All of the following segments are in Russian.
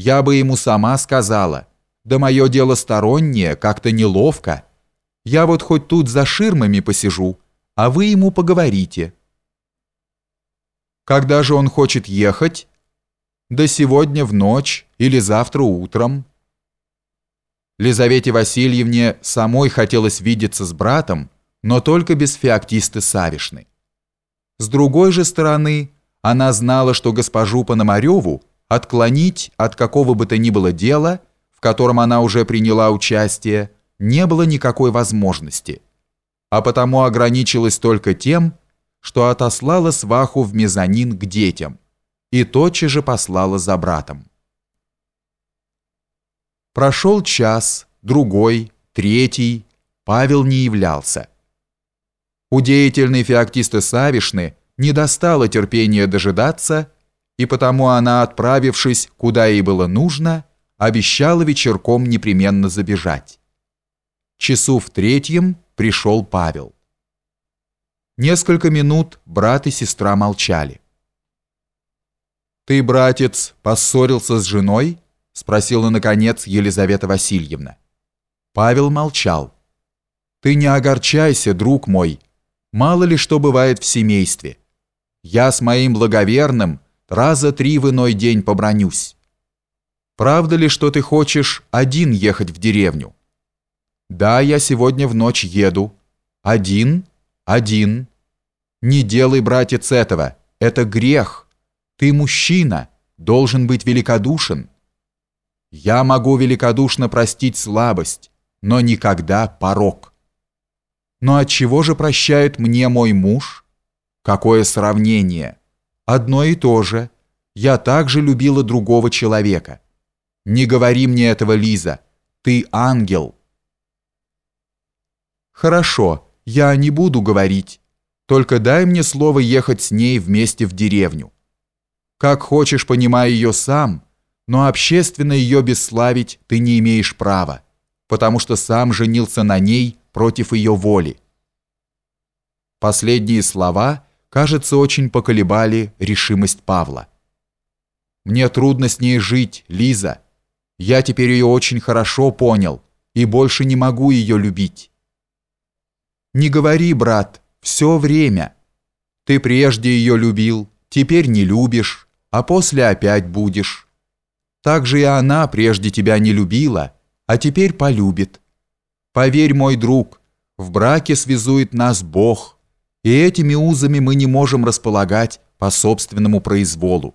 Я бы ему сама сказала, да мое дело стороннее, как-то неловко. Я вот хоть тут за ширмами посижу, а вы ему поговорите. Когда же он хочет ехать? Да сегодня в ночь или завтра утром. Лизавете Васильевне самой хотелось видеться с братом, но только без феоктисты Савишны. С другой же стороны, она знала, что госпожу Пономареву отклонить от какого бы то ни было дела, в котором она уже приняла участие, не было никакой возможности, а потому ограничилась только тем, что отослала сваху в мезонин к детям и тотчас же послала за братом. Прошел час, другой, третий, Павел не являлся. У деятельной феоктисты Савишны не достало терпения дожидаться, и потому она, отправившись, куда ей было нужно, обещала вечерком непременно забежать. Часу в третьем пришел Павел. Несколько минут брат и сестра молчали. «Ты, братец, поссорился с женой?» – спросила, наконец, Елизавета Васильевна. Павел молчал. «Ты не огорчайся, друг мой. Мало ли что бывает в семействе. Я с моим благоверным раза три в иной день побронюсь. Правда ли, что ты хочешь один ехать в деревню? Да, я сегодня в ночь еду. Один? Один. Не делай, братец, этого. Это грех. Ты мужчина, должен быть великодушен. Я могу великодушно простить слабость, но никогда порок. Но от чего же прощает мне мой муж? Какое сравнение? Одно и то же. Я также любила другого человека. Не говори мне этого, Лиза. Ты ангел. Хорошо, я не буду говорить. Только дай мне слово ехать с ней вместе в деревню. Как хочешь, понимай ее сам, но общественно ее бесславить ты не имеешь права, потому что сам женился на ней против ее воли. Последние слова – кажется, очень поколебали решимость Павла. «Мне трудно с ней жить, Лиза. Я теперь ее очень хорошо понял и больше не могу ее любить». «Не говори, брат, все время. Ты прежде ее любил, теперь не любишь, а после опять будешь. Так же и она прежде тебя не любила, а теперь полюбит. Поверь, мой друг, в браке связует нас Бог» и этими узами мы не можем располагать по собственному произволу.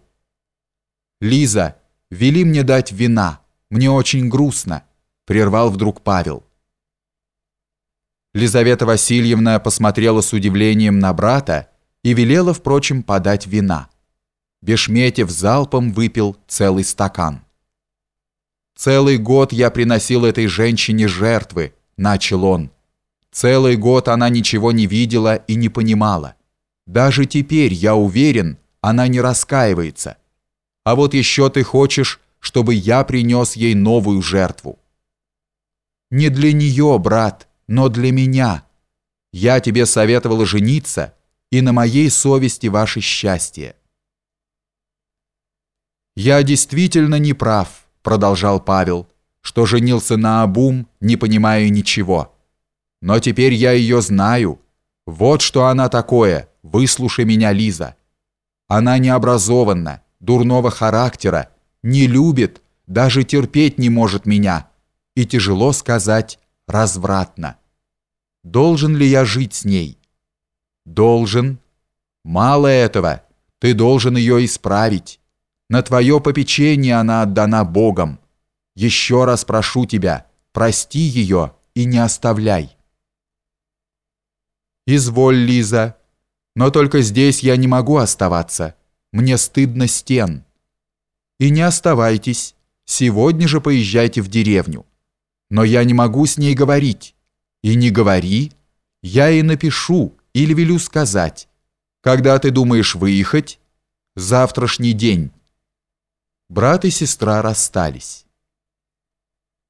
Лиза, вели мне дать вина, мне очень грустно, прервал вдруг Павел. Лизавета Васильевна посмотрела с удивлением на брата и велела, впрочем, подать вина. Бешметьев залпом выпил целый стакан. «Целый год я приносил этой женщине жертвы», — начал он. Целый год она ничего не видела и не понимала. Даже теперь, я уверен, она не раскаивается. А вот еще ты хочешь, чтобы я принес ей новую жертву. Не для нее, брат, но для меня. Я тебе советовала жениться, и на моей совести ваше счастье. Я действительно не прав, продолжал Павел, что женился на обум, не понимая ничего. Но теперь я ее знаю. Вот что она такое. Выслушай меня, Лиза. Она необразованна, дурного характера, не любит, даже терпеть не может меня. И тяжело сказать, развратно. Должен ли я жить с ней? Должен. Мало этого. Ты должен ее исправить. На твое попечение она отдана Богом. Еще раз прошу тебя, прости ее и не оставляй. «Изволь, Лиза. Но только здесь я не могу оставаться. Мне стыдно стен». «И не оставайтесь. Сегодня же поезжайте в деревню. Но я не могу с ней говорить. И не говори. Я и напишу или велю сказать. Когда ты думаешь выехать? Завтрашний день». Брат и сестра расстались.